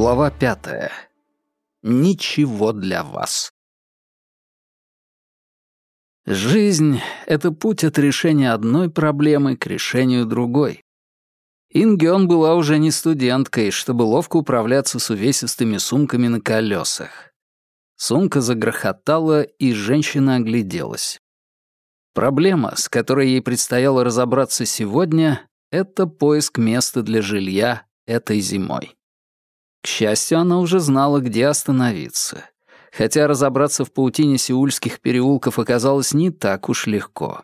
Глава пятая. Ничего для вас. Жизнь — это путь от решения одной проблемы к решению другой. Ингён была уже не студенткой, чтобы ловко управляться с увесистыми сумками на колесах. Сумка загрохотала, и женщина огляделась. Проблема, с которой ей предстояло разобраться сегодня, — это поиск места для жилья этой зимой. К счастью, она уже знала, где остановиться. Хотя разобраться в паутине сеульских переулков оказалось не так уж легко.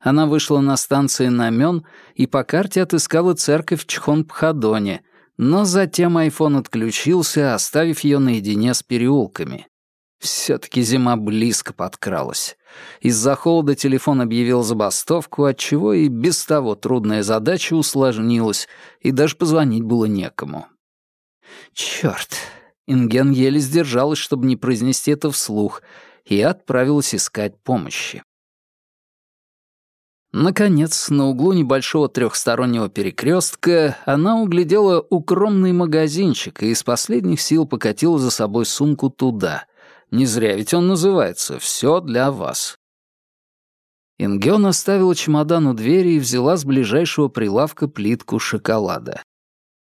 Она вышла на станции Намён и по карте отыскала церковь Чхонпхадоне, но затем айфон отключился, оставив ее наедине с переулками. Все-таки зима близко подкралась. Из-за холода телефон объявил забастовку, отчего и без того трудная задача усложнилась, и даже позвонить было некому. Черт! Инген еле сдержалась, чтобы не произнести это вслух, и отправилась искать помощи. Наконец, на углу небольшого трехстороннего перекрестка она углядела укромный магазинчик и из последних сил покатила за собой сумку туда. Не зря ведь он называется «Все для вас». Ингён оставила чемодан у двери и взяла с ближайшего прилавка плитку шоколада.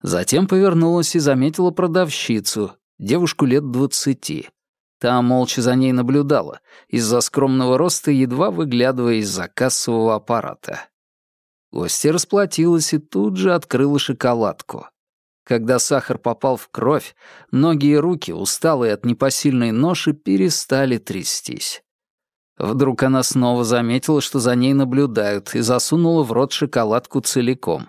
Затем повернулась и заметила продавщицу, девушку лет двадцати. Та молча за ней наблюдала, из-за скромного роста едва выглядывая из-за кассового аппарата. Гостья расплатилась и тут же открыла шоколадку. Когда сахар попал в кровь, ноги и руки, усталые от непосильной ноши, перестали трястись. Вдруг она снова заметила, что за ней наблюдают, и засунула в рот шоколадку целиком.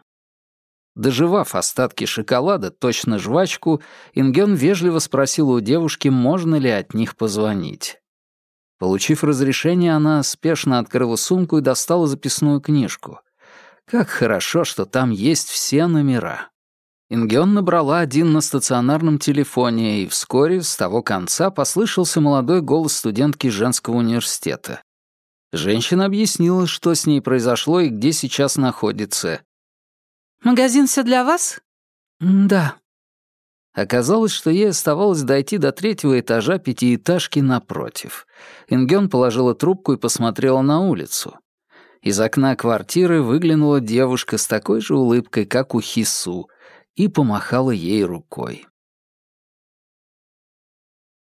Доживав остатки шоколада, точно жвачку, Инген вежливо спросила у девушки, можно ли от них позвонить. Получив разрешение, она спешно открыла сумку и достала записную книжку. Как хорошо, что там есть все номера. Ингён набрала один на стационарном телефоне, и вскоре с того конца послышался молодой голос студентки женского университета. Женщина объяснила, что с ней произошло и где сейчас находится, «Магазин все для вас?» «Да». Оказалось, что ей оставалось дойти до третьего этажа пятиэтажки напротив. Ингён положила трубку и посмотрела на улицу. Из окна квартиры выглянула девушка с такой же улыбкой, как у Хису, и помахала ей рукой.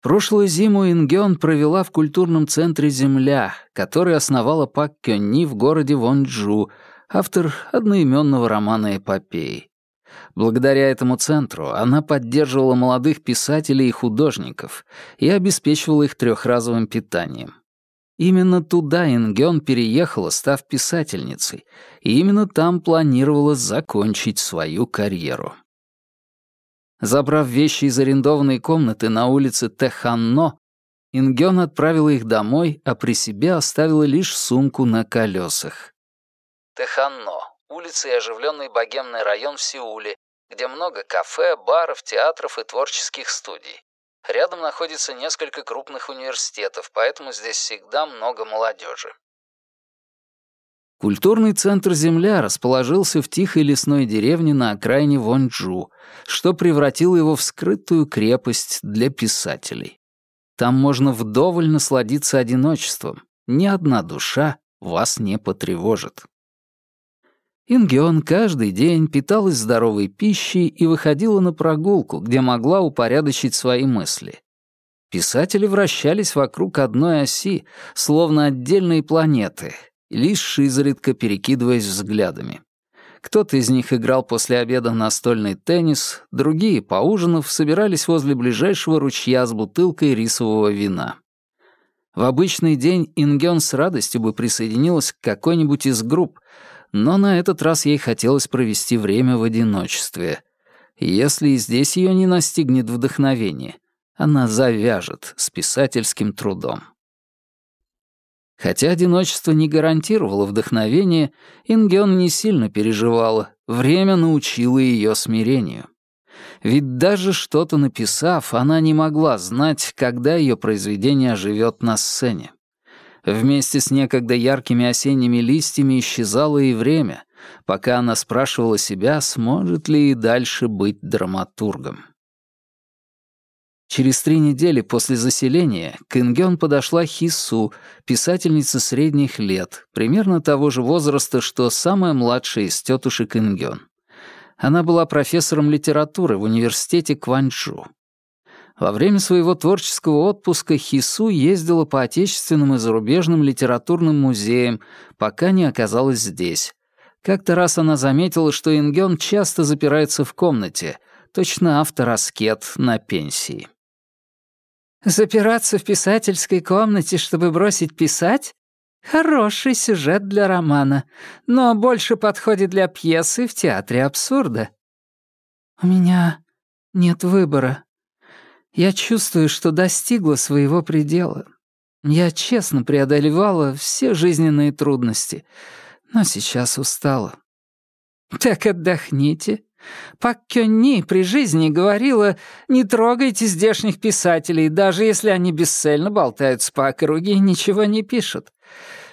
Прошлую зиму Ингён провела в культурном центре «Земля», который основала Пак Кённи в городе Вонджу, автор одноименного романа эпопеи. Благодаря этому центру она поддерживала молодых писателей и художников и обеспечивала их трехразовым питанием. Именно туда Ингён переехала, став писательницей, и именно там планировала закончить свою карьеру. Забрав вещи из арендованной комнаты на улице Теханно, Ингён отправила их домой, а при себе оставила лишь сумку на колесах. Теханно — улица и оживленный богемный район в Сеуле, где много кафе, баров, театров и творческих студий. Рядом находится несколько крупных университетов, поэтому здесь всегда много молодежи. Культурный центр «Земля» расположился в тихой лесной деревне на окраине Вонджу, что превратило его в скрытую крепость для писателей. Там можно вдоволь насладиться одиночеством. Ни одна душа вас не потревожит. Ингеон каждый день питалась здоровой пищей и выходила на прогулку, где могла упорядочить свои мысли. Писатели вращались вокруг одной оси, словно отдельные планеты, лишь изредка перекидываясь взглядами. Кто-то из них играл после обеда настольный теннис, другие, поужинав, собирались возле ближайшего ручья с бутылкой рисового вина. В обычный день Ингён с радостью бы присоединилась к какой-нибудь из групп, но на этот раз ей хотелось провести время в одиночестве. Если и здесь ее не настигнет вдохновение, она завяжет с писательским трудом. Хотя одиночество не гарантировало вдохновение, Ингён не сильно переживала, время научило ее смирению. Ведь даже что-то написав, она не могла знать, когда ее произведение оживет на сцене. Вместе с некогда яркими осенними листьями исчезало и время, пока она спрашивала себя, сможет ли и дальше быть драматургом. Через три недели после заселения к Ингён подошла Хису, писательница средних лет, примерно того же возраста, что самая младшая из тетушек Ингён. Она была профессором литературы в университете Кванчжу. Во время своего творческого отпуска Хису ездила по отечественным и зарубежным литературным музеям, пока не оказалась здесь. Как-то раз она заметила, что Ингён часто запирается в комнате, точно автор-аскет на пенсии. «Запираться в писательской комнате, чтобы бросить писать? Хороший сюжет для романа, но больше подходит для пьесы в театре абсурда». «У меня нет выбора», я чувствую, что достигла своего предела. Я честно преодолевала все жизненные трудности, но сейчас устала. Так отдохните. Пак Кённи при жизни говорила, не трогайте здешних писателей, даже если они бесцельно болтаются по округе и ничего не пишут.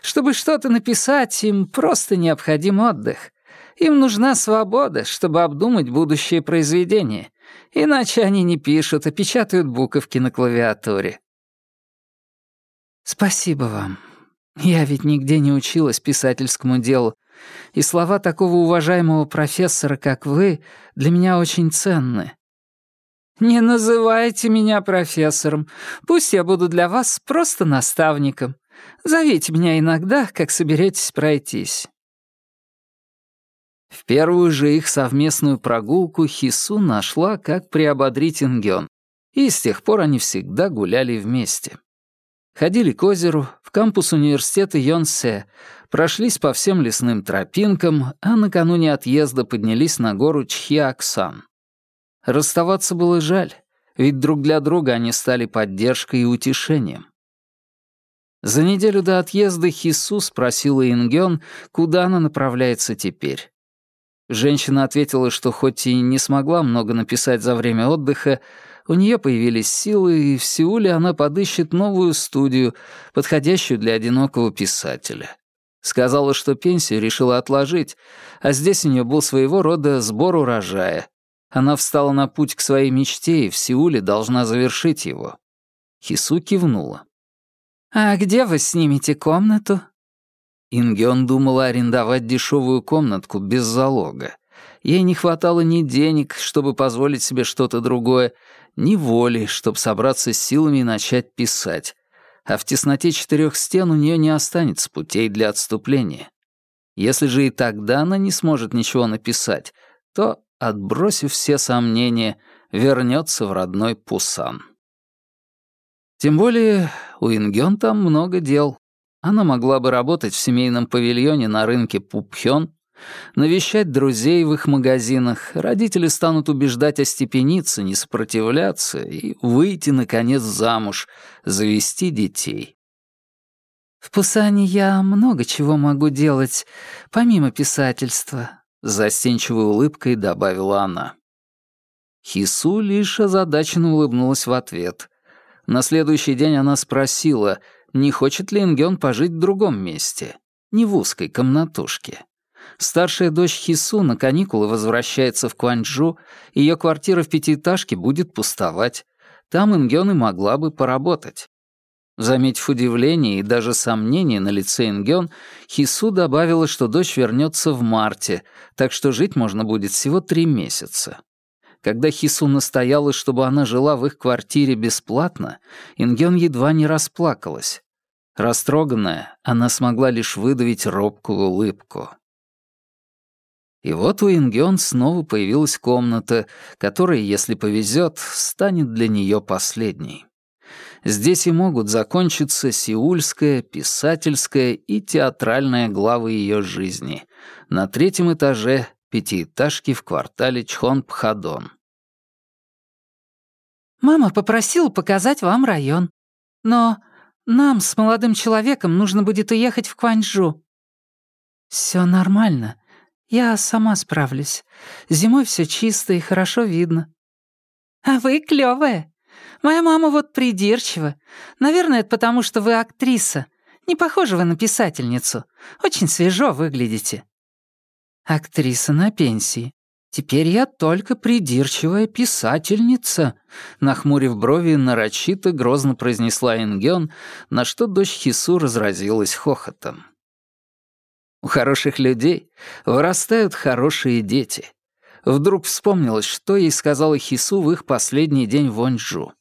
Чтобы что-то написать, им просто необходим отдых. Им нужна свобода, чтобы обдумать будущее произведение. Иначе они не пишут, а печатают буковки на клавиатуре. Спасибо вам. Я ведь нигде не училась писательскому делу, и слова такого уважаемого профессора, как вы, для меня очень ценны. Не называйте меня профессором. Пусть я буду для вас просто наставником. Зовите меня иногда, как соберетесь пройтись. В первую же их совместную прогулку Хису нашла, как приободрить Ингён, и с тех пор они всегда гуляли вместе. Ходили к озеру, в кампус университета Йонсе, прошлись по всем лесным тропинкам, а накануне отъезда поднялись на гору Чхиаксан. Расставаться было жаль, ведь друг для друга они стали поддержкой и утешением. За неделю до отъезда Хису спросила Ингён, куда она направляется теперь. Женщина ответила, что хоть и не смогла много написать за время отдыха, у нее появились силы, и в Сеуле она подыщет новую студию, подходящую для одинокого писателя. Сказала, что пенсию решила отложить, а здесь у нее был своего рода сбор урожая. Она встала на путь к своей мечте и в Сеуле должна завершить его. Хису кивнула. «А где вы снимете комнату?» Ингён думала арендовать дешевую комнатку без залога. Ей не хватало ни денег, чтобы позволить себе что-то другое, ни воли, чтобы собраться с силами и начать писать. А в тесноте четырех стен у нее не останется путей для отступления. Если же и тогда она не сможет ничего написать, то, отбросив все сомнения, вернется в родной Пусан. Тем более у Ингён там много дел. Она могла бы работать в семейном павильоне на рынке Пупхён, навещать друзей в их магазинах, родители станут убеждать остепениться, не сопротивляться и выйти, наконец, замуж, завести детей. «В Пусане я много чего могу делать, помимо писательства», — застенчивой улыбкой добавила она. Хису лишь озадаченно улыбнулась в ответ. На следующий день она спросила — не хочет ли Ингён пожить в другом месте, не в узкой комнатушке. Старшая дочь Хису на каникулы возвращается в Кванчжу, ее квартира в пятиэтажке будет пустовать. Там Ингён и могла бы поработать. Заметив удивление и даже сомнение на лице Ингён, Хису добавила, что дочь вернется в марте, так что жить можно будет всего три месяца. Когда Хису настояла, чтобы она жила в их квартире бесплатно, Ингён едва не расплакалась. Растроганная, она смогла лишь выдавить робкую улыбку. И вот у Ингён снова появилась комната, которая, если повезет, станет для нее последней. Здесь и могут закончиться сеульская, писательская и театральная главы ее жизни. На третьем этаже пятиэтажки в квартале Чхон-Пхадон. «Мама попросила показать вам район. Но нам с молодым человеком нужно будет уехать в Кванчжу». «Все нормально. Я сама справлюсь. Зимой все чисто и хорошо видно». «А вы клёвая. Моя мама вот придирчива. Наверное, это потому, что вы актриса. Не похожа вы на писательницу. Очень свежо выглядите». Актриса на пенсии. Теперь я только придирчивая писательница», — нахмурив брови, нарочито грозно произнесла Ингён, на что дочь Хису разразилась хохотом. У хороших людей вырастают хорошие дети. Вдруг вспомнилось, что ей сказала Хису в их последний день в Вонджу.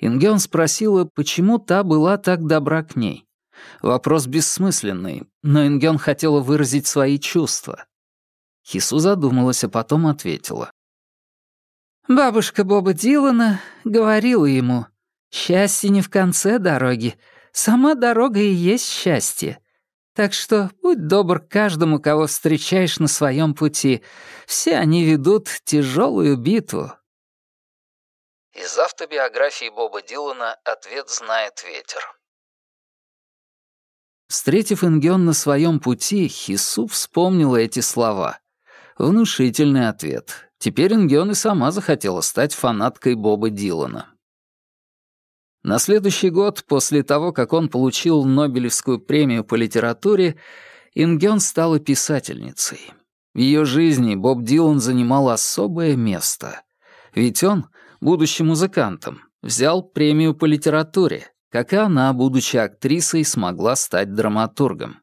Ингён спросила, почему та была так добра к ней. Вопрос бессмысленный, но Ингён хотела выразить свои чувства. Хису задумалась, а потом ответила. Бабушка Боба Дилана говорила ему, «Счастье не в конце дороги, сама дорога и есть счастье. Так что будь добр каждому, кого встречаешь на своем пути. Все они ведут тяжелую битву». Из автобиографии Боба Дилана «Ответ знает ветер». Встретив Ингён на своем пути, Хису вспомнила эти слова. Внушительный ответ. Теперь Ингён и сама захотела стать фанаткой Боба Дилана. На следующий год, после того, как он получил Нобелевскую премию по литературе, Ингён стала писательницей. В ее жизни Боб Дилан занимал особое место. Ведь он, будучи музыкантом, взял премию по литературе, как и она, будучи актрисой, смогла стать драматургом.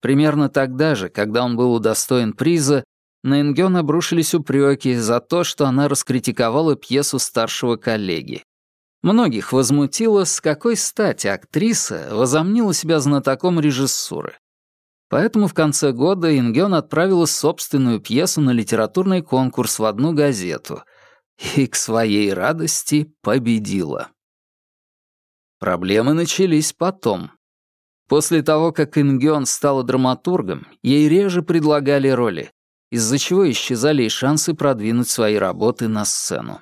Примерно тогда же, когда он был удостоен приза, на Ингён обрушились упреки за то, что она раскритиковала пьесу старшего коллеги. Многих возмутило, с какой стати актриса возомнила себя знатоком режиссуры. Поэтому в конце года Ингён отправила собственную пьесу на литературный конкурс в одну газету и к своей радости победила. Проблемы начались потом. После того, как Ингён стала драматургом, ей реже предлагали роли, из-за чего исчезали и шансы продвинуть свои работы на сцену.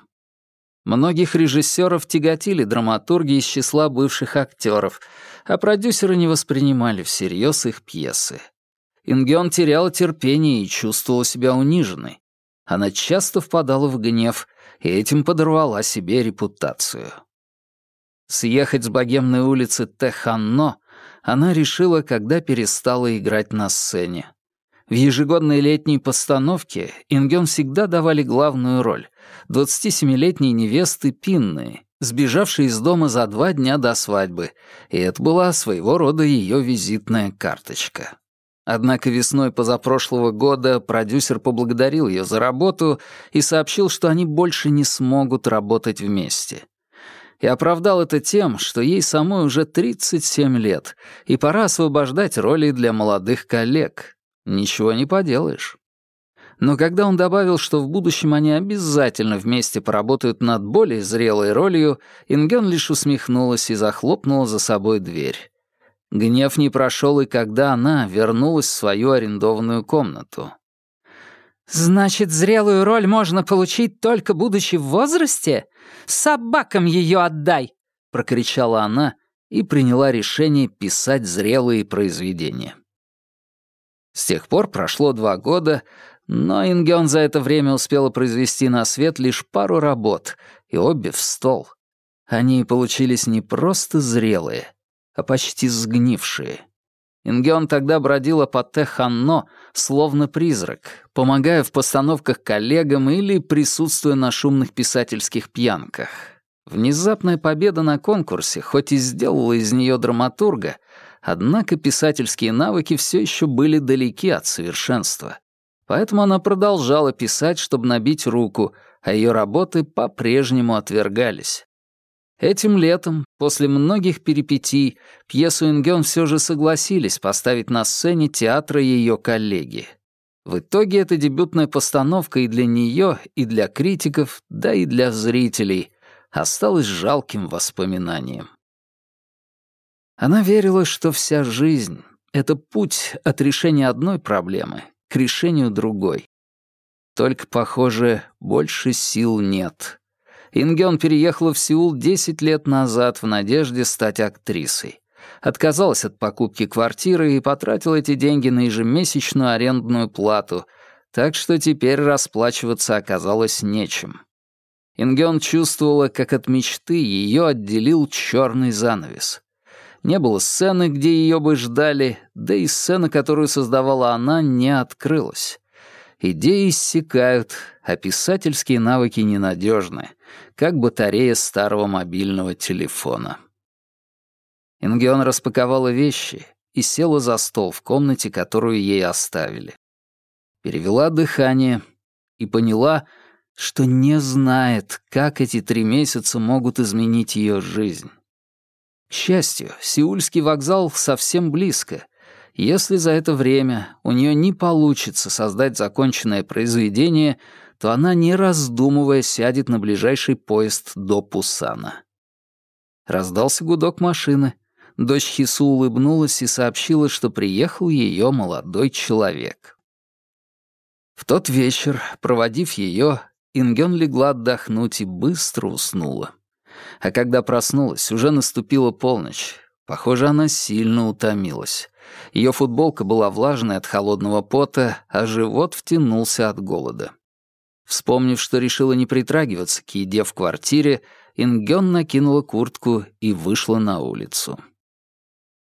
Многих режиссеров тяготили драматурги из числа бывших актеров, а продюсеры не воспринимали всерьез их пьесы. Ингён теряла терпение и чувствовала себя униженной. Она часто впадала в гнев и этим подорвала себе репутацию. Съехать с богемной улицы Теханно она решила, когда перестала играть на сцене. В ежегодной летней постановке Ингён всегда давали главную роль — 27-летней невесты Пинны, сбежавшей из дома за два дня до свадьбы, и это была своего рода ее визитная карточка. Однако весной позапрошлого года продюсер поблагодарил ее за работу и сообщил, что они больше не смогут работать вместе. И оправдал это тем, что ей самой уже 37 лет, и пора освобождать роли для молодых коллег, Ничего не поделаешь. Но когда он добавил, что в будущем они обязательно вместе поработают над более зрелой ролью, Инген лишь усмехнулась и захлопнула за собой дверь. Гнев не прошел и когда она вернулась в свою арендованную комнату. «Значит, зрелую роль можно получить только будучи в возрасте? Собакам ее отдай!» — прокричала она и приняла решение писать зрелые произведения. С тех пор прошло два года, но Ингён за это время успела произвести на свет лишь пару работ, и обе в стол. Они получились не просто зрелые, а почти сгнившие. Ингён тогда бродила по Теханно, словно призрак, помогая в постановках коллегам или присутствуя на шумных писательских пьянках. Внезапная победа на конкурсе, хоть и сделала из нее драматурга, Однако писательские навыки все еще были далеки от совершенства. Поэтому она продолжала писать, чтобы набить руку, а ее работы по-прежнему отвергались. Этим летом, после многих перипетий, пьесу Ингён все же согласились поставить на сцене театра ее коллеги. В итоге это дебютная постановка и для нее, и для критиков, да и для зрителей осталась жалким воспоминанием. Она верила, что вся жизнь — это путь от решения одной проблемы к решению другой. Только, похоже, больше сил нет. Ингён переехала в Сеул 10 лет назад в надежде стать актрисой. Отказалась от покупки квартиры и потратила эти деньги на ежемесячную арендную плату, так что теперь расплачиваться оказалось нечем. Ингён чувствовала, как от мечты ее отделил черный занавес не было сцены, где ее бы ждали, да и сцена, которую создавала она, не открылась. Идеи иссякают, а писательские навыки ненадежны, как батарея старого мобильного телефона. Ингион распаковала вещи и села за стол в комнате, которую ей оставили. Перевела дыхание и поняла, что не знает, как эти три месяца могут изменить ее жизнь. К счастью, Сеульский вокзал совсем близко, если за это время у нее не получится создать законченное произведение, то она, не раздумывая, сядет на ближайший поезд до Пусана. Раздался гудок машины. Дочь Хису улыбнулась и сообщила, что приехал ее молодой человек. В тот вечер, проводив ее, Ингён легла отдохнуть и быстро уснула. А когда проснулась, уже наступила полночь. Похоже, она сильно утомилась. Ее футболка была влажной от холодного пота, а живот втянулся от голода. Вспомнив, что решила не притрагиваться к еде в квартире, Ингён накинула куртку и вышла на улицу.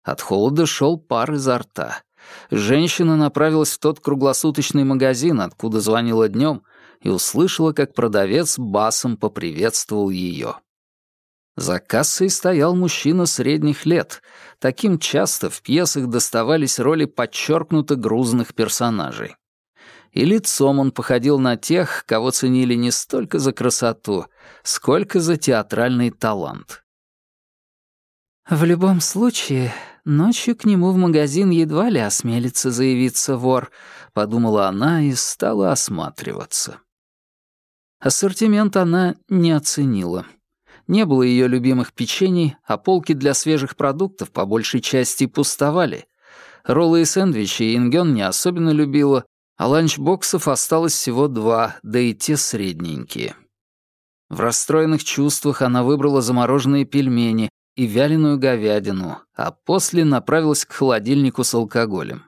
От холода шел пар изо рта. Женщина направилась в тот круглосуточный магазин, откуда звонила днем, и услышала, как продавец басом поприветствовал ее. За кассой стоял мужчина средних лет. Таким часто в пьесах доставались роли подчеркнуто грузных персонажей. И лицом он походил на тех, кого ценили не столько за красоту, сколько за театральный талант. В любом случае, ночью к нему в магазин едва ли осмелится заявиться вор, подумала она и стала осматриваться. Ассортимент она не оценила. Не было ее любимых печений, а полки для свежих продуктов по большей части пустовали. Роллы и сэндвичи Ингён не особенно любила, а ланчбоксов осталось всего два, да и те средненькие. В расстроенных чувствах она выбрала замороженные пельмени и вяленую говядину, а после направилась к холодильнику с алкоголем.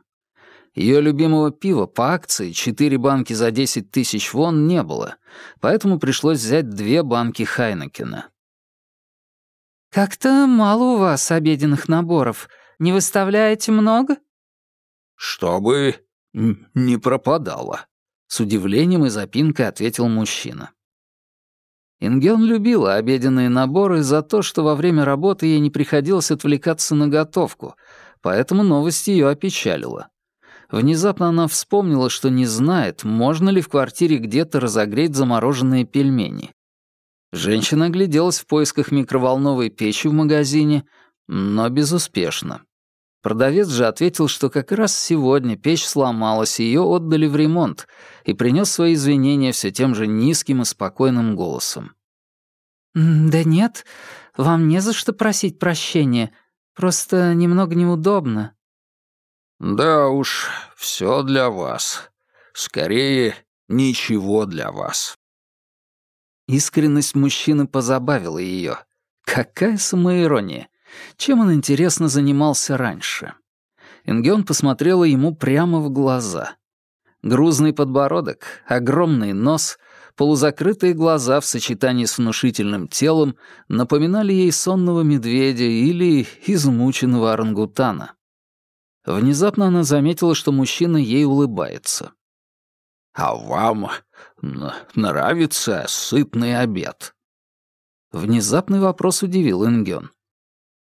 Ее любимого пива по акции, четыре банки за 10 тысяч вон, не было, поэтому пришлось взять две банки Хайнекена. «Как-то мало у вас обеденных наборов. Не выставляете много?» «Чтобы не пропадало», — с удивлением и запинкой ответил мужчина. Ингён любила обеденные наборы за то, что во время работы ей не приходилось отвлекаться на готовку, поэтому новость её опечалила. Внезапно она вспомнила, что не знает, можно ли в квартире где-то разогреть замороженные пельмени. Женщина огляделась в поисках микроволновой печи в магазине, но безуспешно. Продавец же ответил, что как раз сегодня печь сломалась, и ее отдали в ремонт, и принес свои извинения все тем же низким и спокойным голосом. «Да нет, вам не за что просить прощения, просто немного неудобно». «Да уж, все для вас. Скорее, ничего для вас». Искренность мужчины позабавила ее. Какая самоирония! Чем он, интересно, занимался раньше? Ингён посмотрела ему прямо в глаза. Грузный подбородок, огромный нос, полузакрытые глаза в сочетании с внушительным телом напоминали ей сонного медведя или измученного орангутана. Внезапно она заметила, что мужчина ей улыбается. «А вам нравится сытный обед?» Внезапный вопрос удивил Ингён.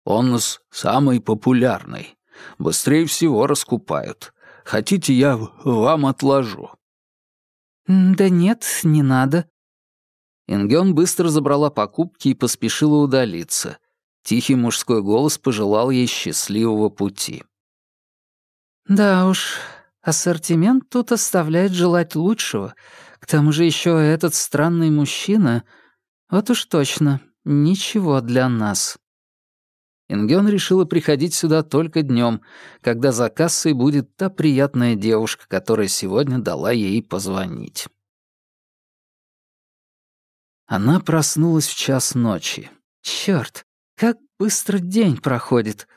«Он самый популярный. Быстрее всего раскупают. Хотите, я вам отложу?» «Да нет, не надо». Ингён быстро забрала покупки и поспешила удалиться. Тихий мужской голос пожелал ей счастливого пути. «Да уж, Ассортимент тут оставляет желать лучшего. К тому же еще этот странный мужчина. Вот уж точно, ничего для нас. Ингён решила приходить сюда только днем, когда за кассой будет та приятная девушка, которая сегодня дала ей позвонить. Она проснулась в час ночи. Чёрт, как быстро день проходит.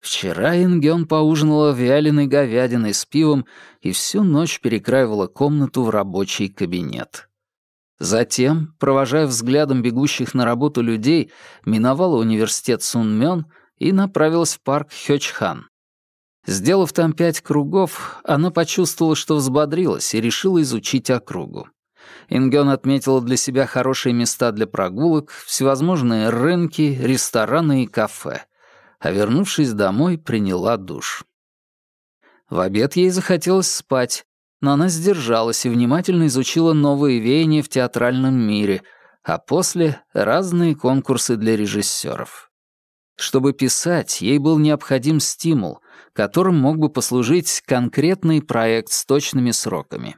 Вчера Ингён поужинала вяленой говядиной с пивом и всю ночь перекраивала комнату в рабочий кабинет. Затем, провожая взглядом бегущих на работу людей, миновала университет Сунмён и направилась в парк Хёчхан. Сделав там пять кругов, она почувствовала, что взбодрилась и решила изучить округу. Ингён отметила для себя хорошие места для прогулок, всевозможные рынки, рестораны и кафе. А вернувшись домой, приняла душ. В обед ей захотелось спать, но она сдержалась и внимательно изучила новые веяния в театральном мире, а после — разные конкурсы для режиссеров. Чтобы писать, ей был необходим стимул, которым мог бы послужить конкретный проект с точными сроками.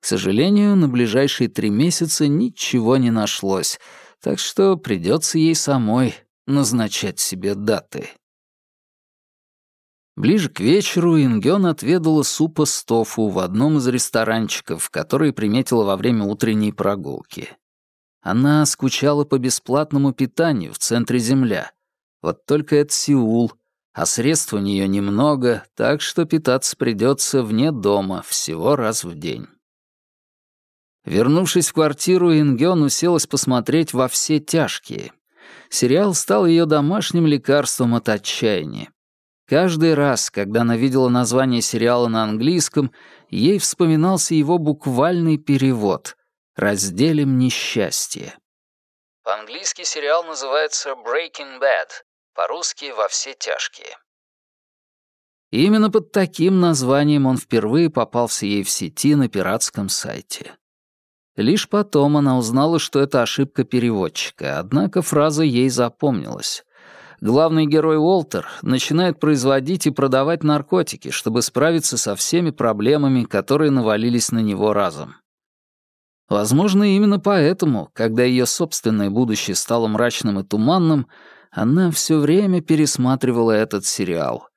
К сожалению, на ближайшие три месяца ничего не нашлось, так что придется ей самой назначать себе даты. Ближе к вечеру Ингён отведала супа с тофу в одном из ресторанчиков, который приметила во время утренней прогулки. Она скучала по бесплатному питанию в центре Земля. Вот только это Сеул, а средств у нее немного, так что питаться придется вне дома всего раз в день. Вернувшись в квартиру, Ингён уселась посмотреть во все тяжкие. Сериал стал ее домашним лекарством от отчаяния. Каждый раз, когда она видела название сериала на английском, ей вспоминался его буквальный перевод «Разделим несчастье». По-английски сериал называется «Breaking Bad», по-русски «Во все тяжкие». Именно под таким названием он впервые попался ей в сети на пиратском сайте. Лишь потом она узнала, что это ошибка переводчика, однако фраза ей запомнилась главный герой Уолтер начинает производить и продавать наркотики, чтобы справиться со всеми проблемами, которые навалились на него разом. Возможно, именно поэтому, когда ее собственное будущее стало мрачным и туманным, она все время пересматривала этот сериал.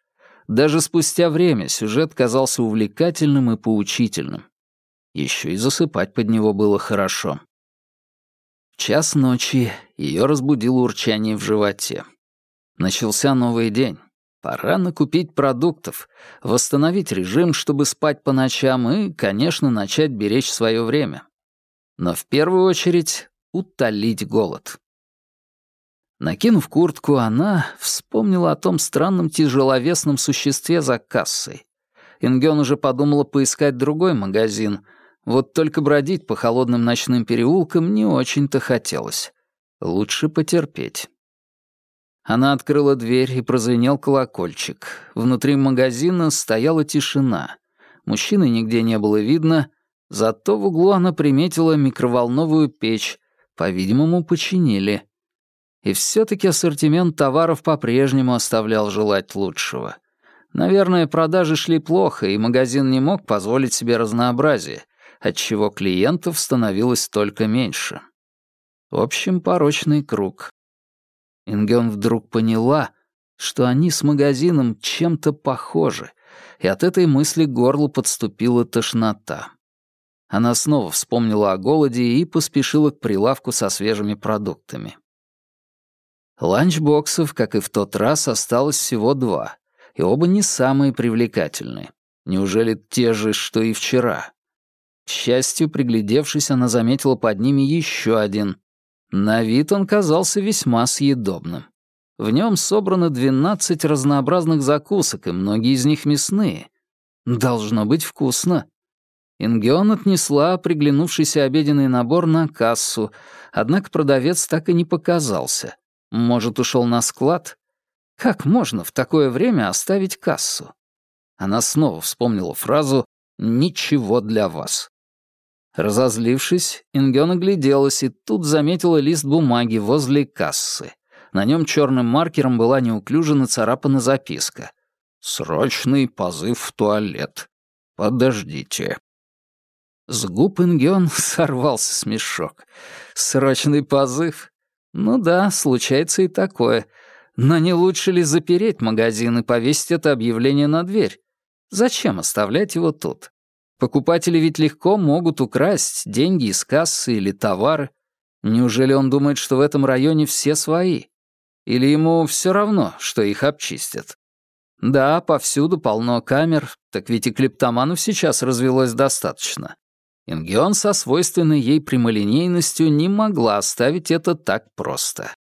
Даже спустя время сюжет казался увлекательным и поучительным. Еще и засыпать под него было хорошо. В час ночи ее разбудило урчание в животе. Начался новый день. Пора накупить продуктов, восстановить режим, чтобы спать по ночам и, конечно, начать беречь свое время. Но в первую очередь утолить голод. Накинув куртку, она вспомнила о том странном тяжеловесном существе за кассой. Ингён уже подумала поискать другой магазин, вот только бродить по холодным ночным переулкам не очень-то хотелось. Лучше потерпеть. Она открыла дверь, и прозвенел колокольчик. Внутри магазина стояла тишина. Мужчины нигде не было видно, зато в углу она приметила микроволновую печь. По-видимому, починили. И все-таки ассортимент товаров по-прежнему оставлял желать лучшего. Наверное, продажи шли плохо, и магазин не мог позволить себе разнообразие, отчего клиентов становилось только меньше. В общем, порочный круг. Ингён вдруг поняла, что они с магазином чем-то похожи, и от этой мысли горлу подступила тошнота. Она снова вспомнила о голоде и поспешила к прилавку со свежими продуктами. Ланчбоксов, как и в тот раз, осталось всего два, и оба не самые привлекательные. Неужели те же, что и вчера? Счастью, приглядевшись, она заметила под ними еще один, на вид он казался весьма съедобным. В нем собрано 12 разнообразных закусок, и многие из них мясные. Должно быть вкусно. Ингеон отнесла приглянувшийся обеденный набор на кассу, однако продавец так и не показался. Может, ушел на склад? Как можно в такое время оставить кассу? Она снова вспомнила фразу «Ничего для вас». Разозлившись, Ингён огляделась и тут заметила лист бумаги возле кассы. На нем черным маркером была неуклюже нацарапана записка. «Срочный позыв в туалет. Подождите». С губ Ингён сорвался смешок. «Срочный позыв? Ну да, случается и такое. Но не лучше ли запереть магазин и повесить это объявление на дверь? Зачем оставлять его тут? Покупатели ведь легко могут украсть деньги из кассы или товары. Неужели он думает, что в этом районе все свои? Или ему все равно, что их обчистят? Да, повсюду полно камер, так ведь и клептоманов сейчас развелось достаточно. Ингион со свойственной ей прямолинейностью не могла оставить это так просто.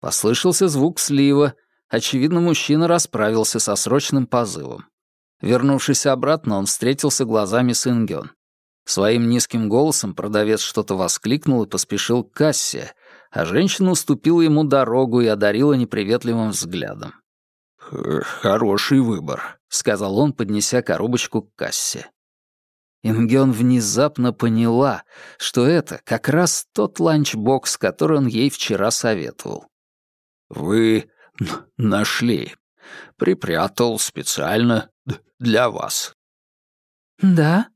Послышался звук слива, Очевидно, мужчина расправился со срочным позывом. Вернувшись обратно, он встретился глазами с Ингён. Своим низким голосом продавец что-то воскликнул и поспешил к кассе, а женщина уступила ему дорогу и одарила неприветливым взглядом. «Хороший выбор», — сказал он, поднеся коробочку к кассе. Ингён внезапно поняла, что это как раз тот ланчбокс, который он ей вчера советовал. «Вы нашли. Припрятал специально для вас». «Да?»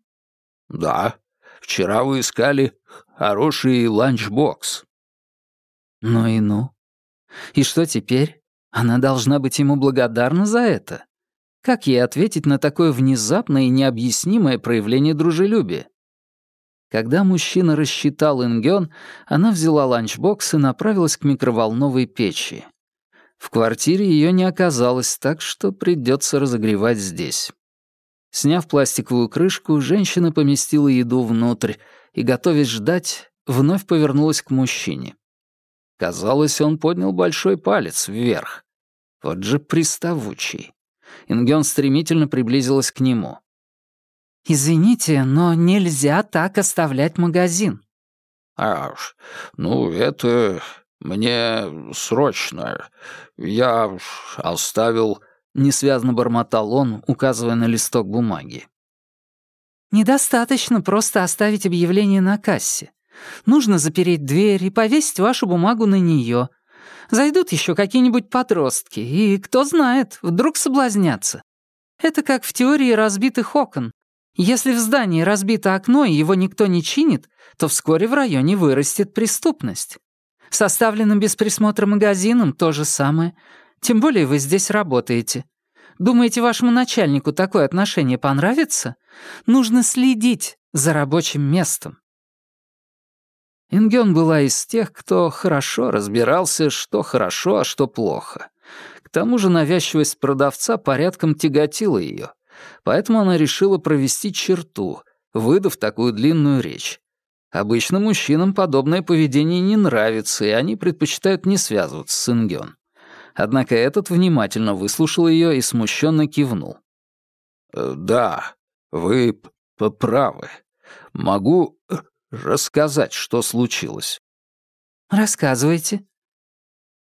«Да. Вчера вы искали хороший ланчбокс». «Ну и ну. И что теперь? Она должна быть ему благодарна за это?» Как ей ответить на такое внезапное и необъяснимое проявление дружелюбия? Когда мужчина рассчитал Ингён, она взяла ланчбокс и направилась к микроволновой печи. В квартире ее не оказалось, так что придется разогревать здесь. Сняв пластиковую крышку, женщина поместила еду внутрь и, готовясь ждать, вновь повернулась к мужчине. Казалось, он поднял большой палец вверх. Вот же приставучий. Ингён стремительно приблизилась к нему. «Извините, но нельзя так оставлять магазин». «А, ну, это мне срочно. Я оставил...» Несвязно бормотал он, указывая на листок бумаги. «Недостаточно просто оставить объявление на кассе. Нужно запереть дверь и повесить вашу бумагу на нее. Зайдут еще какие-нибудь подростки, и, кто знает, вдруг соблазнятся. Это как в теории разбитых окон. Если в здании разбито окно и его никто не чинит, то вскоре в районе вырастет преступность. С оставленным без присмотра магазином то же самое. Тем более вы здесь работаете. Думаете, вашему начальнику такое отношение понравится? Нужно следить за рабочим местом. Ингён была из тех, кто хорошо разбирался, что хорошо, а что плохо. К тому же навязчивость продавца порядком тяготила её, поэтому она решила провести черту, выдав такую длинную речь. Обычно мужчинам подобное поведение не нравится, и они предпочитают не связываться с Ингён. Однако этот внимательно выслушал её и смущенно кивнул. «Э, «Да, вы правы. Могу рассказать, что случилось?» «Рассказывайте».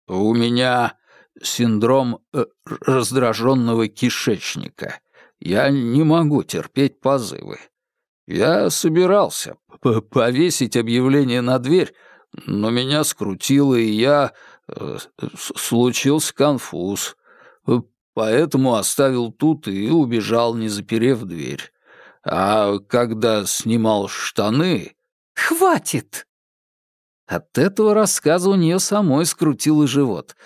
«У меня синдром э, раздраженного кишечника. Я не могу терпеть позывы. Я собирался повесить объявление на дверь, но меня скрутило, и я... Э, случился конфуз. Поэтому оставил тут и убежал, не заперев дверь. А когда снимал штаны, «Хватит!» От этого рассказа у нее самой скрутило живот.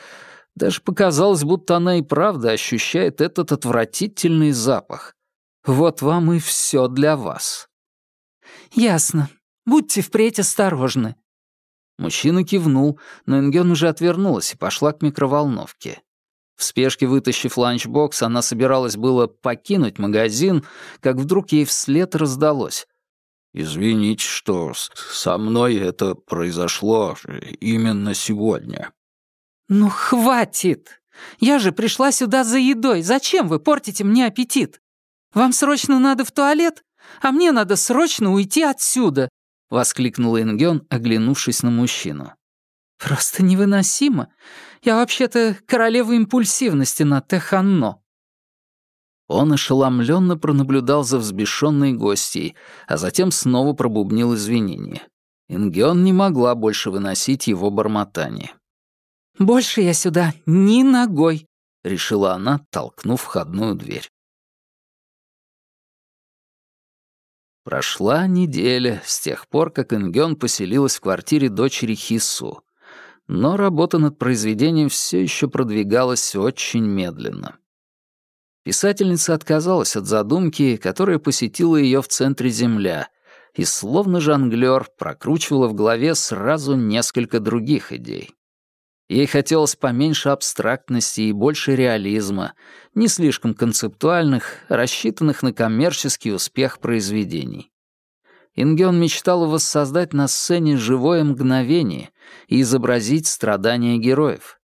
Даже показалось, будто она и правда ощущает этот отвратительный запах. Вот вам и все для вас. «Ясно. Будьте впредь осторожны». Мужчина кивнул, но Ингён уже отвернулась и пошла к микроволновке. В спешке вытащив ланчбокс, она собиралась было покинуть магазин, как вдруг ей вслед раздалось. Извините, что со мной это произошло именно сегодня. Ну, хватит! Я же пришла сюда за едой. Зачем вы портите мне аппетит? Вам срочно надо в туалет, а мне надо срочно уйти отсюда!» — воскликнула Ингён, оглянувшись на мужчину. «Просто невыносимо. Я вообще-то королева импульсивности на Теханно. Он ошеломленно пронаблюдал за взбешенной гостьей, а затем снова пробубнил извинения. Ингён не могла больше выносить его бормотание. «Больше я сюда ни ногой», — решила она, толкнув входную дверь. Прошла неделя с тех пор, как Ингён поселилась в квартире дочери Хису. Но работа над произведением все еще продвигалась очень медленно. Писательница отказалась от задумки, которая посетила ее в центре Земля, и словно жонглёр прокручивала в голове сразу несколько других идей. Ей хотелось поменьше абстрактности и больше реализма, не слишком концептуальных, рассчитанных на коммерческий успех произведений. Ингён мечтала воссоздать на сцене живое мгновение и изобразить страдания героев.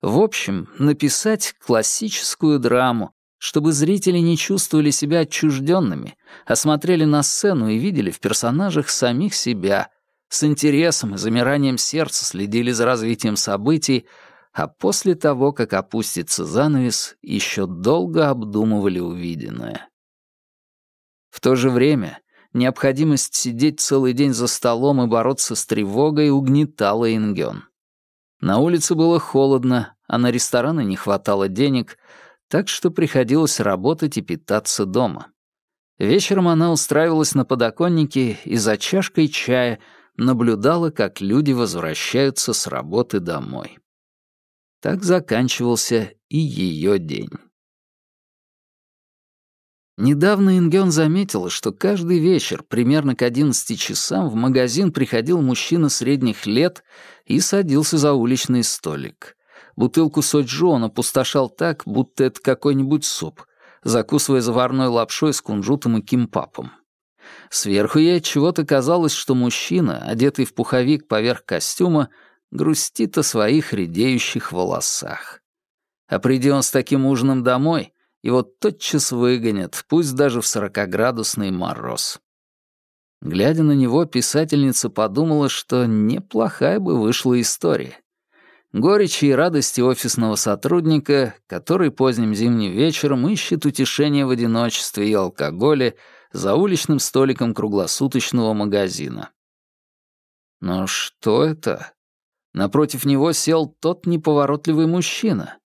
В общем, написать классическую драму, чтобы зрители не чувствовали себя отчужденными, а смотрели на сцену и видели в персонажах самих себя, с интересом и замиранием сердца следили за развитием событий, а после того, как опустится занавес, еще долго обдумывали увиденное. В то же время необходимость сидеть целый день за столом и бороться с тревогой угнетала Ингён. На улице было холодно, а на рестораны не хватало денег, так что приходилось работать и питаться дома. Вечером она устраивалась на подоконнике и за чашкой чая наблюдала, как люди возвращаются с работы домой. Так заканчивался и ее день. Недавно Ингён заметила, что каждый вечер, примерно к 11 часам, в магазин приходил мужчина средних лет и садился за уличный столик. Бутылку соджу он опустошал так, будто это какой-нибудь суп, закусывая заварной лапшой с кунжутом и кимпапом. Сверху ей чего-то казалось, что мужчина, одетый в пуховик поверх костюма, грустит о своих редеющих волосах. А приди он с таким ужином домой, его тотчас выгонят, пусть даже в сорокоградусный мороз. Глядя на него, писательница подумала, что неплохая бы вышла история. Горечи и радости офисного сотрудника, который поздним зимним вечером ищет утешение в одиночестве и алкоголе за уличным столиком круглосуточного магазина. Но что это? Напротив него сел тот неповоротливый мужчина.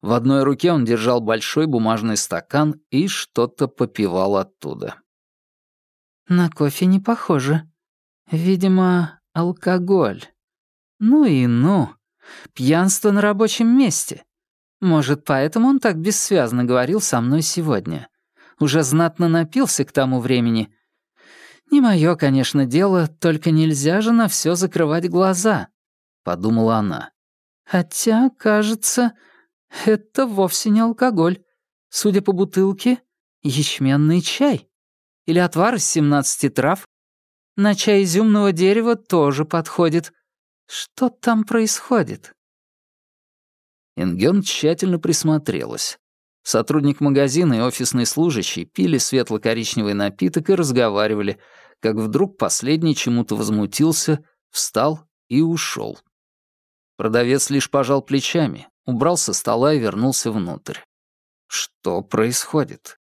В одной руке он держал большой бумажный стакан и что-то попивал оттуда. «На кофе не похоже. Видимо, алкоголь. Ну и ну. Пьянство на рабочем месте. Может, поэтому он так бессвязно говорил со мной сегодня. Уже знатно напился к тому времени. Не мое, конечно, дело, только нельзя же на все закрывать глаза», — подумала она. «Хотя, кажется, это вовсе не алкоголь. Судя по бутылке, ячменный чай. Или отвар из 17 трав. На чай изюмного дерева тоже подходит. Что там происходит? Ингён тщательно присмотрелась. Сотрудник магазина и офисный служащий пили светло-коричневый напиток и разговаривали, как вдруг последний чему-то возмутился, встал и ушел. Продавец лишь пожал плечами, убрал со стола и вернулся внутрь. Что происходит?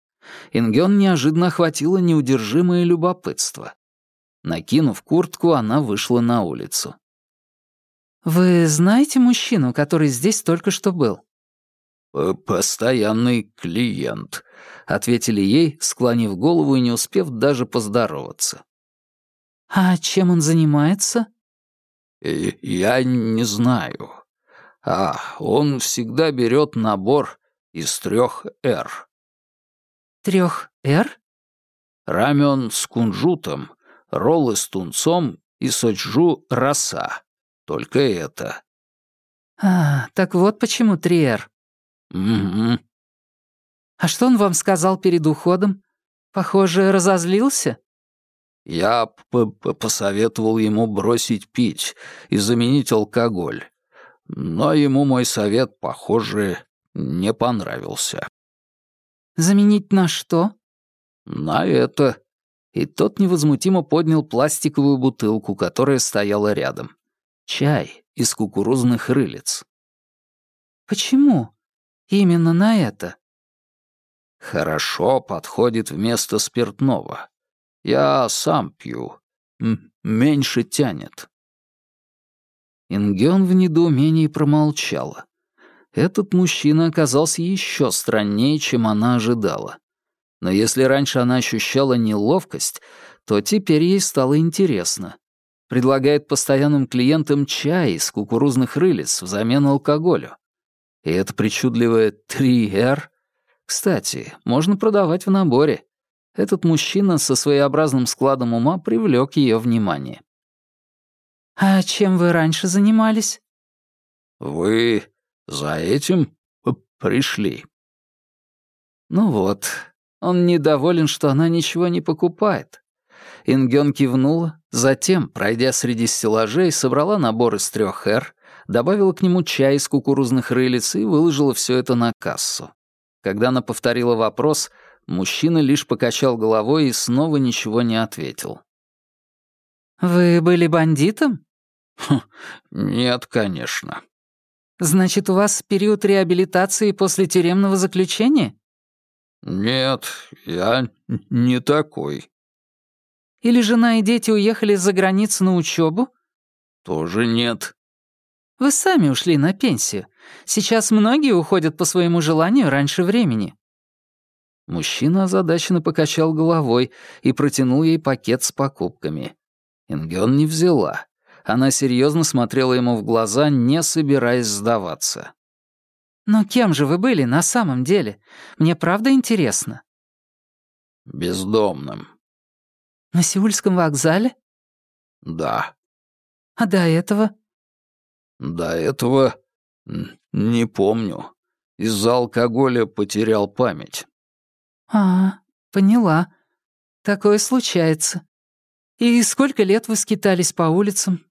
Ингён неожиданно охватило неудержимое любопытство. Накинув куртку, она вышла на улицу. «Вы знаете мужчину, который здесь только что был?» «Постоянный клиент», — ответили ей, склонив голову и не успев даже поздороваться. «А чем он занимается?» «Я не знаю. А, он всегда берет набор из трех «Р». Трех «Р»? Рамен с кунжутом, роллы с тунцом и соджу роса. Только это. А, так вот почему три «Р». Угу. А что он вам сказал перед уходом? Похоже, разозлился? Я п -п посоветовал ему бросить пить и заменить алкоголь. Но ему мой совет, похоже, не понравился. «Заменить на что?» «На это». И тот невозмутимо поднял пластиковую бутылку, которая стояла рядом. Чай из кукурузных рылиц. «Почему? Именно на это?» «Хорошо подходит вместо спиртного. Я сам пью. М меньше тянет». Ингён в недоумении промолчала. Этот мужчина оказался еще страннее, чем она ожидала. Но если раньше она ощущала неловкость, то теперь ей стало интересно. Предлагает постоянным клиентам чай из кукурузных рылиц взамен алкоголю. И это причудливое 3R. Кстати, можно продавать в наборе. Этот мужчина со своеобразным складом ума привлек ее внимание. «А чем вы раньше занимались?» «Вы за этим пришли». Ну вот, он недоволен, что она ничего не покупает. Ингён кивнула, затем, пройдя среди стеллажей, собрала набор из трех «Р», добавила к нему чай из кукурузных рылиц и выложила все это на кассу. Когда она повторила вопрос, мужчина лишь покачал головой и снова ничего не ответил. «Вы были бандитом?» «Хм, «Нет, конечно». «Значит, у вас период реабилитации после тюремного заключения?» «Нет, я не такой». «Или жена и дети уехали за границу на учебу?» «Тоже нет». «Вы сами ушли на пенсию. Сейчас многие уходят по своему желанию раньше времени». Мужчина озадаченно покачал головой и протянул ей пакет с покупками. Ингён не взяла. Она серьезно смотрела ему в глаза, не собираясь сдаваться. «Но кем же вы были на самом деле? Мне правда интересно». «Бездомным». «На Сеульском вокзале?» «Да». «А до этого?» «До этого не помню. Из-за алкоголя потерял память». «А, поняла. Такое случается. И сколько лет вы скитались по улицам?»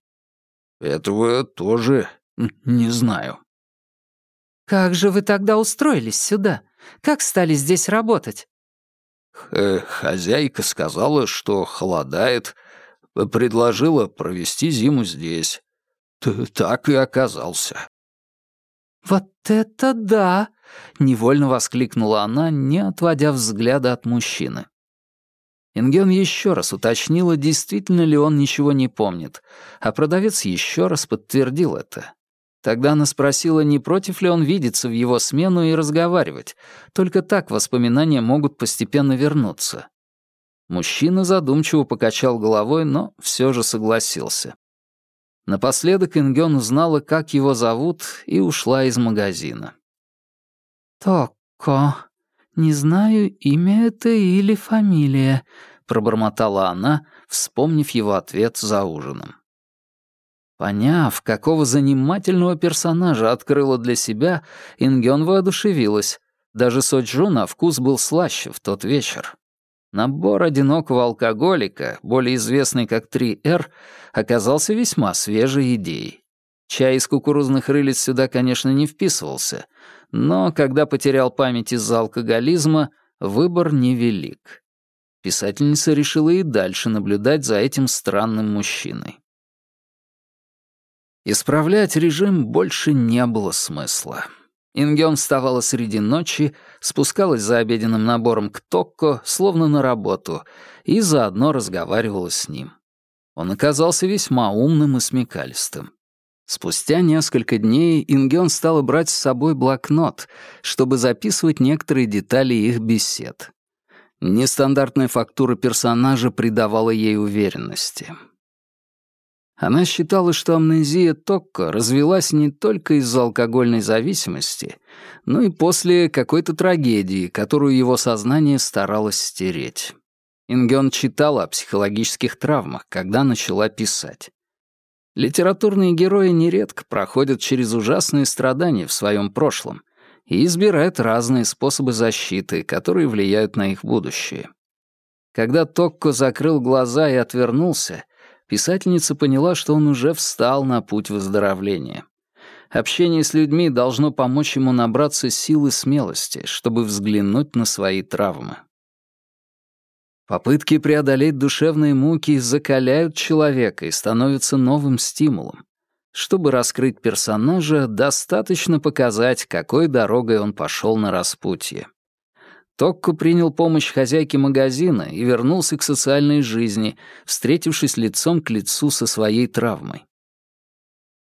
«Этого тоже не знаю». «Как же вы тогда устроились сюда? Как стали здесь работать?» Х «Хозяйка сказала, что холодает, предложила провести зиму здесь. Так и оказался». «Вот это да!» — невольно воскликнула она, не отводя взгляда от мужчины. Инген еще раз уточнила, действительно ли он ничего не помнит, а продавец еще раз подтвердил это. Тогда она спросила, не против ли он видеться в его смену и разговаривать. Только так воспоминания могут постепенно вернуться. Мужчина задумчиво покачал головой, но все же согласился. Напоследок Ингён узнала, как его зовут, и ушла из магазина. «Токко. Не знаю, имя это или фамилия», — пробормотала она, вспомнив его ответ за ужином. Поняв, какого занимательного персонажа открыла для себя, Ингён воодушевилась. Даже Соджу на вкус был слаще в тот вечер. Набор одинокого алкоголика, более известный как 3R, оказался весьма свежей идеей. Чай из кукурузных рылиц сюда, конечно, не вписывался, но когда потерял память из-за алкоголизма, выбор невелик. Писательница решила и дальше наблюдать за этим странным мужчиной. Исправлять режим больше не было смысла. Ингён вставала среди ночи, спускалась за обеденным набором к Токко, словно на работу, и заодно разговаривала с ним. Он оказался весьма умным и смекалистым. Спустя несколько дней Ингён стала брать с собой блокнот, чтобы записывать некоторые детали их бесед. Нестандартная фактура персонажа придавала ей уверенности. Она считала, что амнезия Токко развелась не только из-за алкогольной зависимости, но и после какой-то трагедии, которую его сознание старалось стереть. Ингён читала о психологических травмах, когда начала писать. Литературные герои нередко проходят через ужасные страдания в своем прошлом и избирают разные способы защиты, которые влияют на их будущее. Когда Токко закрыл глаза и отвернулся, писательница поняла, что он уже встал на путь выздоровления. Общение с людьми должно помочь ему набраться сил и смелости, чтобы взглянуть на свои травмы. Попытки преодолеть душевные муки закаляют человека и становятся новым стимулом. Чтобы раскрыть персонажа, достаточно показать, какой дорогой он пошел на распутье. Токко принял помощь хозяйки магазина и вернулся к социальной жизни, встретившись лицом к лицу со своей травмой.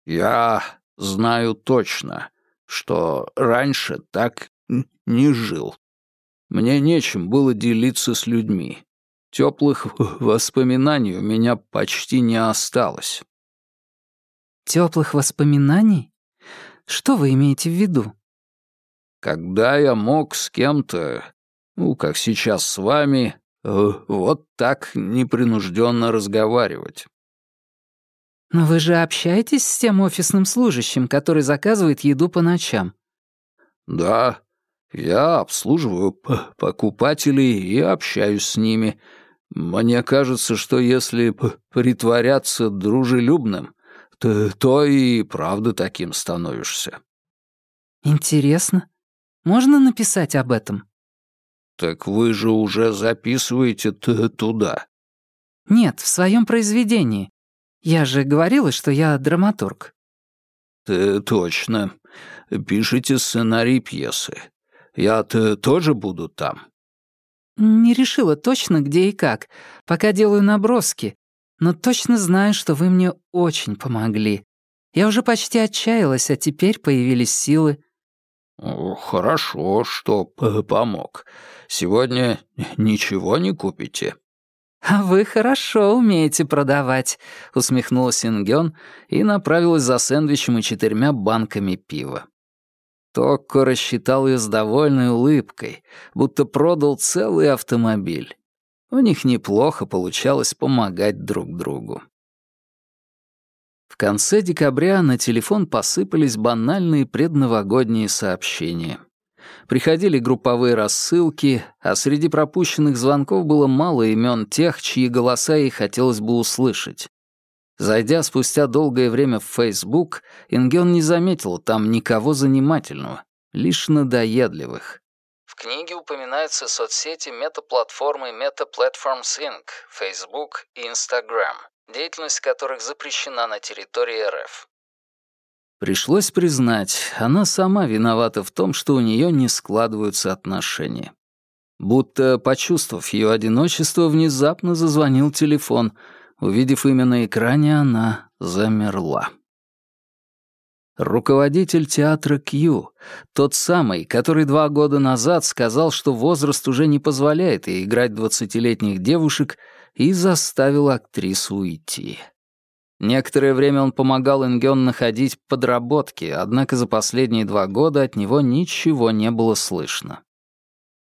«Я знаю точно, что раньше так не жил. Мне нечем было делиться с людьми. Теплых воспоминаний у меня почти не осталось». «Теплых воспоминаний? Что вы имеете в виду?» «Когда я мог с кем-то ну, как сейчас с вами, э, вот так непринужденно разговаривать. Но вы же общаетесь с тем офисным служащим, который заказывает еду по ночам? Да, я обслуживаю покупателей и общаюсь с ними. Мне кажется, что если притворяться дружелюбным, ты то и правда таким становишься. Интересно. Можно написать об этом? Так вы же уже записываете туда. Нет, в своем произведении. Я же говорила, что я драматург. Ты точно. Пишите сценарий пьесы. Я-то тоже буду там. Не решила точно, где и как. Пока делаю наброски. Но точно знаю, что вы мне очень помогли. Я уже почти отчаялась, а теперь появились силы. «Хорошо, что помог. Сегодня ничего не купите?» «А вы хорошо умеете продавать», — усмехнулась Ингён и направилась за сэндвичем и четырьмя банками пива. Токко рассчитал ее с довольной улыбкой, будто продал целый автомобиль. У них неплохо получалось помогать друг другу. В конце декабря на телефон посыпались банальные предновогодние сообщения. Приходили групповые рассылки, а среди пропущенных звонков было мало имен тех, чьи голоса ей хотелось бы услышать. Зайдя спустя долгое время в Facebook, Ингён не заметил там никого занимательного, лишь надоедливых. В книге упоминаются соцсети метаплатформы Meta Platforms Inc., Facebook и Instagram, деятельность которых запрещена на территории РФ. Пришлось признать, она сама виновата в том, что у нее не складываются отношения. Будто, почувствовав ее одиночество, внезапно зазвонил телефон. Увидев имя на экране, она замерла. Руководитель театра Кью, тот самый, который два года назад сказал, что возраст уже не позволяет ей играть двадцатилетних девушек, и заставил актрису уйти. Некоторое время он помогал Ингён находить подработки, однако за последние два года от него ничего не было слышно.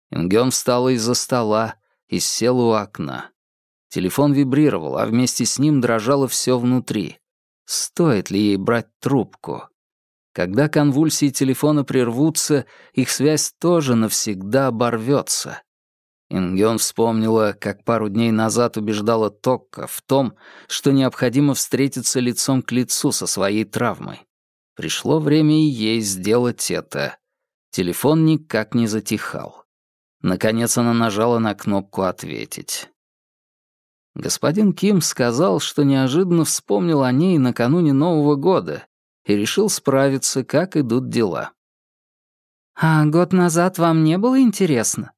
Ингён встала из-за стола и села у окна. Телефон вибрировал, а вместе с ним дрожало все внутри. Стоит ли ей брать трубку? Когда конвульсии телефона прервутся, их связь тоже навсегда оборвется. Ингён вспомнила, как пару дней назад убеждала Токка в том, что необходимо встретиться лицом к лицу со своей травмой. Пришло время и ей сделать это. Телефон никак не затихал. Наконец она нажала на кнопку «Ответить». Господин Ким сказал, что неожиданно вспомнил о ней накануне Нового года и решил справиться, как идут дела. «А год назад вам не было интересно?»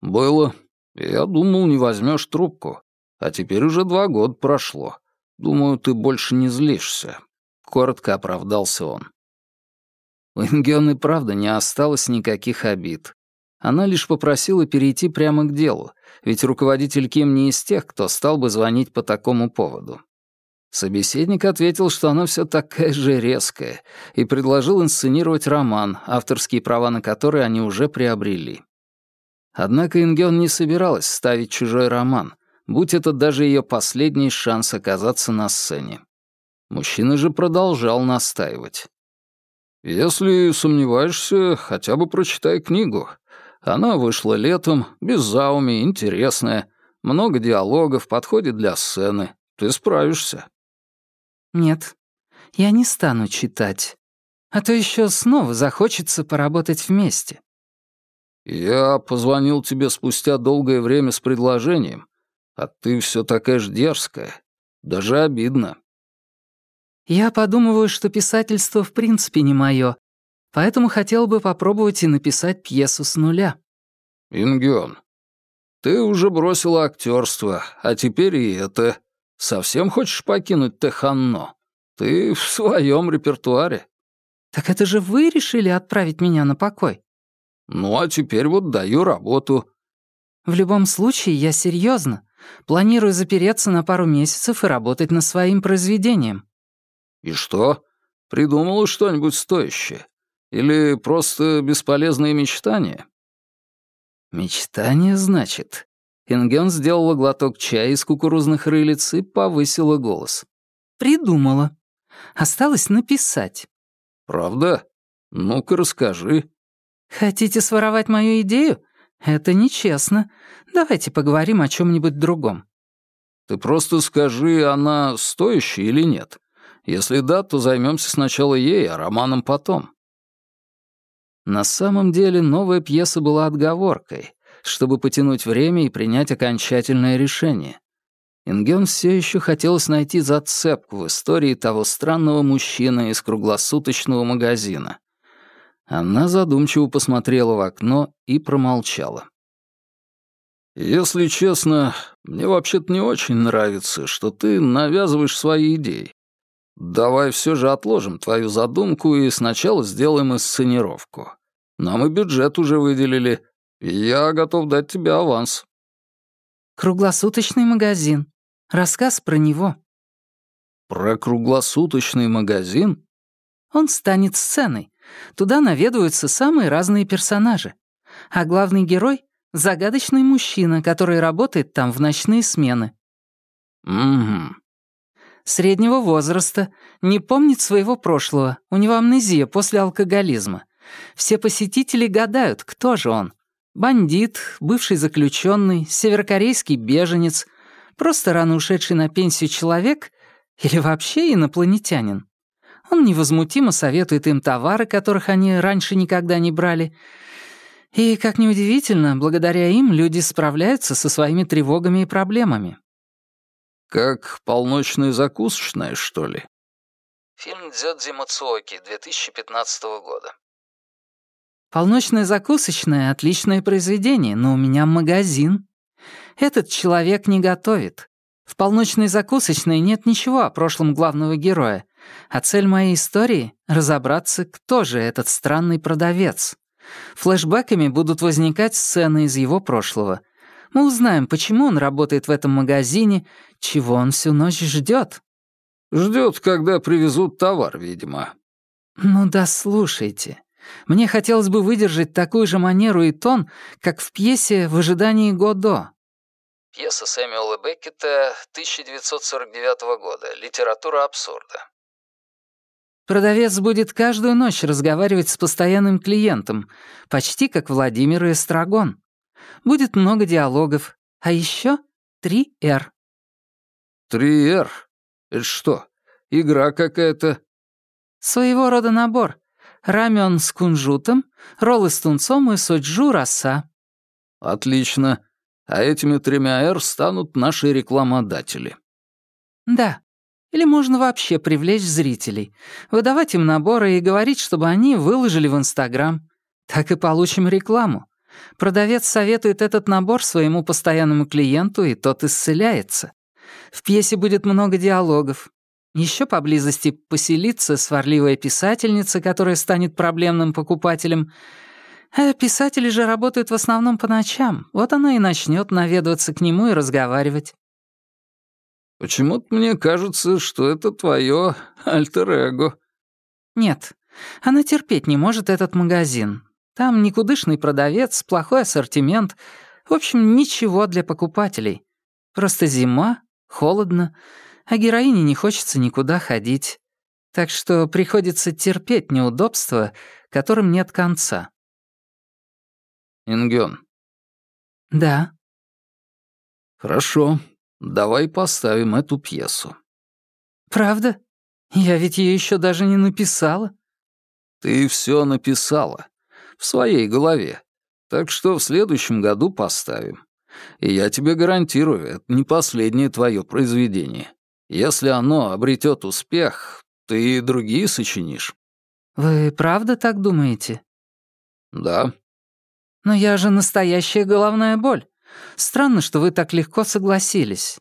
«Было. Я думал, не возьмешь трубку. А теперь уже два года прошло. Думаю, ты больше не злишься». Коротко оправдался он. У Ингён правда не осталось никаких обид. Она лишь попросила перейти прямо к делу, ведь руководитель Ким не из тех, кто стал бы звонить по такому поводу. Собеседник ответил, что она все такая же резкая, и предложил инсценировать роман, авторские права на который они уже приобрели. Однако Ингён не собиралась ставить чужой роман, будь это даже ее последний шанс оказаться на сцене. Мужчина же продолжал настаивать. «Если сомневаешься, хотя бы прочитай книгу. Она вышла летом, без зауми, интересная, много диалогов, подходит для сцены. Ты справишься». «Нет, я не стану читать. А то еще снова захочется поработать вместе». «Я позвонил тебе спустя долгое время с предложением, а ты все такая же дерзкая. Даже обидно». «Я подумываю, что писательство в принципе не мое, поэтому хотел бы попробовать и написать пьесу с нуля». «Ингён, ты уже бросила актерство, а теперь и это. Совсем хочешь покинуть Теханно? Ты в своем репертуаре». «Так это же вы решили отправить меня на покой?» Ну, а теперь вот даю работу». «В любом случае, я серьезно. Планирую запереться на пару месяцев и работать над своим произведением». «И что? Придумала что-нибудь стоящее? Или просто бесполезные мечтания?» «Мечтание, значит?» Инген сделала глоток чая из кукурузных рылиц и повысила голос. «Придумала. Осталось написать». «Правда? Ну-ка расскажи». «Хотите своровать мою идею? Это нечестно. Давайте поговорим о чем-нибудь другом». «Ты просто скажи, она стоящая или нет. Если да, то займемся сначала ей, а романом потом. На самом деле новая пьеса была отговоркой, чтобы потянуть время и принять окончательное решение. Инген все еще хотелось найти зацепку в истории того странного мужчины из круглосуточного магазина. Она задумчиво посмотрела в окно и промолчала. «Если честно, мне вообще-то не очень нравится, что ты навязываешь свои идеи. Давай все же отложим твою задумку и сначала сделаем инсценировку. Нам и бюджет уже выделили. Я готов дать тебе аванс». «Круглосуточный магазин. Рассказ про него». «Про круглосуточный магазин?» «Он станет сценой. Туда наведываются самые разные персонажи. А главный герой — загадочный мужчина, который работает там в ночные смены». «Угу. Среднего возраста, не помнит своего прошлого, у него амнезия после алкоголизма. Все посетители гадают, кто же он. Бандит, бывший заключенный, северокорейский беженец, просто рано ушедший на пенсию человек или вообще инопланетянин. Он невозмутимо советует им товары, которых они раньше никогда не брали. И, как ни удивительно, благодаря им люди справляются со своими тревогами и проблемами. «Как полночная закусочная, что ли?» Фильм «Дзёдзи Мацуоки» 2015 года. «Полночная закусочная» — отличное произведение, но у меня магазин. Этот человек не готовит. В «Полночной закусочной» нет ничего о прошлом главного героя, а цель моей истории — разобраться, кто же этот странный продавец. Флэшбэками будут возникать сцены из его прошлого. Мы узнаем, почему он работает в этом магазине, чего он всю ночь ждет. Ждет, когда привезут товар, видимо. Ну да слушайте. Мне хотелось бы выдержать такую же манеру и тон, как в пьесе «В ожидании Годо». Пьеса Сэмюэла Беккета 1949 года. Литература абсурда. Продавец будет каждую ночь разговаривать с постоянным клиентом, почти как Владимир и Эстрагон. Будет много диалогов, а еще три «Р». «Три «Р»? Это что, игра какая-то?» «Своего рода набор. Рамен с кунжутом, роллы с тунцом и соджу роса». «Отлично. А этими тремя «Р» станут наши рекламодатели». «Да. Или можно вообще привлечь зрителей, выдавать им наборы и говорить, чтобы они выложили в Инстаграм. Так и получим рекламу. Продавец советует этот набор своему постоянному клиенту, и тот исцеляется. В пьесе будет много диалогов. Еще поблизости поселится сварливая писательница, которая станет проблемным покупателем. А писатели же работают в основном по ночам. Вот она и начнет наведываться к нему и разговаривать. Почему-то мне кажется, что это твое альтер-эго». «Нет, она терпеть не может этот магазин. Там никудышный продавец, плохой ассортимент. В общем, ничего для покупателей. Просто зима, холодно, а героине не хочется никуда ходить. Так что приходится терпеть неудобства, которым нет конца». «Ингён». «Да». «Хорошо. Давай поставим эту пьесу». «Правда? Я ведь ее еще даже не написала». «Ты все написала. В своей голове. Так что в следующем году поставим. И я тебе гарантирую, это не последнее твое произведение. Если оно обретет успех, ты и другие сочинишь». «Вы правда так думаете?» «Да». «Но я же настоящая головная боль. Странно, что вы так легко согласились.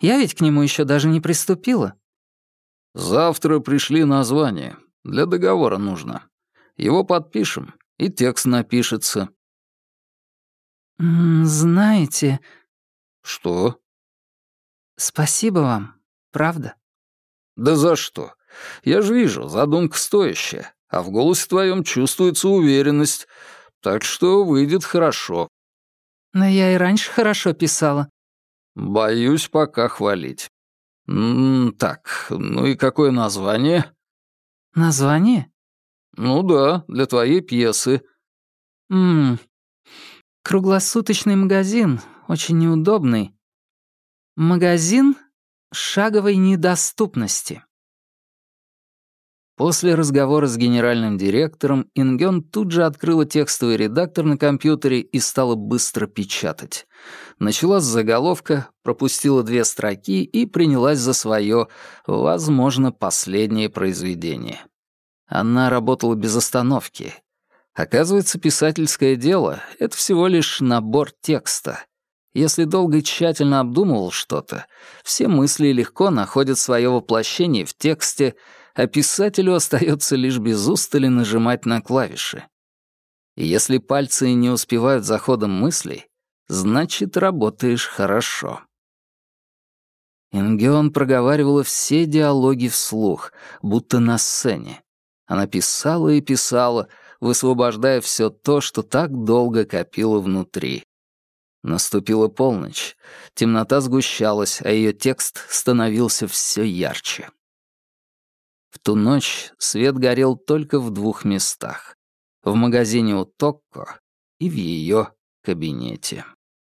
Я ведь к нему еще даже не приступила». «Завтра пришли название. Для договора нужно. Его подпишем, и текст напишется». «Знаете...» «Что?» «Спасибо вам, правда?» «Да за что? Я же вижу, задумка стоящая, а в голосе твоем чувствуется уверенность, так что выйдет хорошо. Но я и раньше хорошо писала. Боюсь пока хвалить. М -м так, ну и какое название? Название? Ну да, для твоей пьесы. Ммм, круглосуточный магазин, очень неудобный. Магазин шаговой недоступности. После разговора с генеральным директором Ингён тут же открыла текстовый редактор на компьютере и стала быстро печатать. Начала с заголовка, пропустила две строки и принялась за свое, возможно, последнее произведение. Она работала без остановки. Оказывается, писательское дело — это всего лишь набор текста. Если долго и тщательно обдумывал что-то, все мысли легко находят свое воплощение в тексте — а писателю остается лишь без устали нажимать на клавиши. Если пальцы не успевают за ходом мыслей, значит, работаешь хорошо. Ингеон проговаривала все диалоги вслух, будто на сцене. Она писала и писала, высвобождая все то, что так долго копила внутри. Наступила полночь, темнота сгущалась, а ее текст становился все ярче. В ту ночь свет горел только в двух местах. В магазине у Токко и в ее кабинете.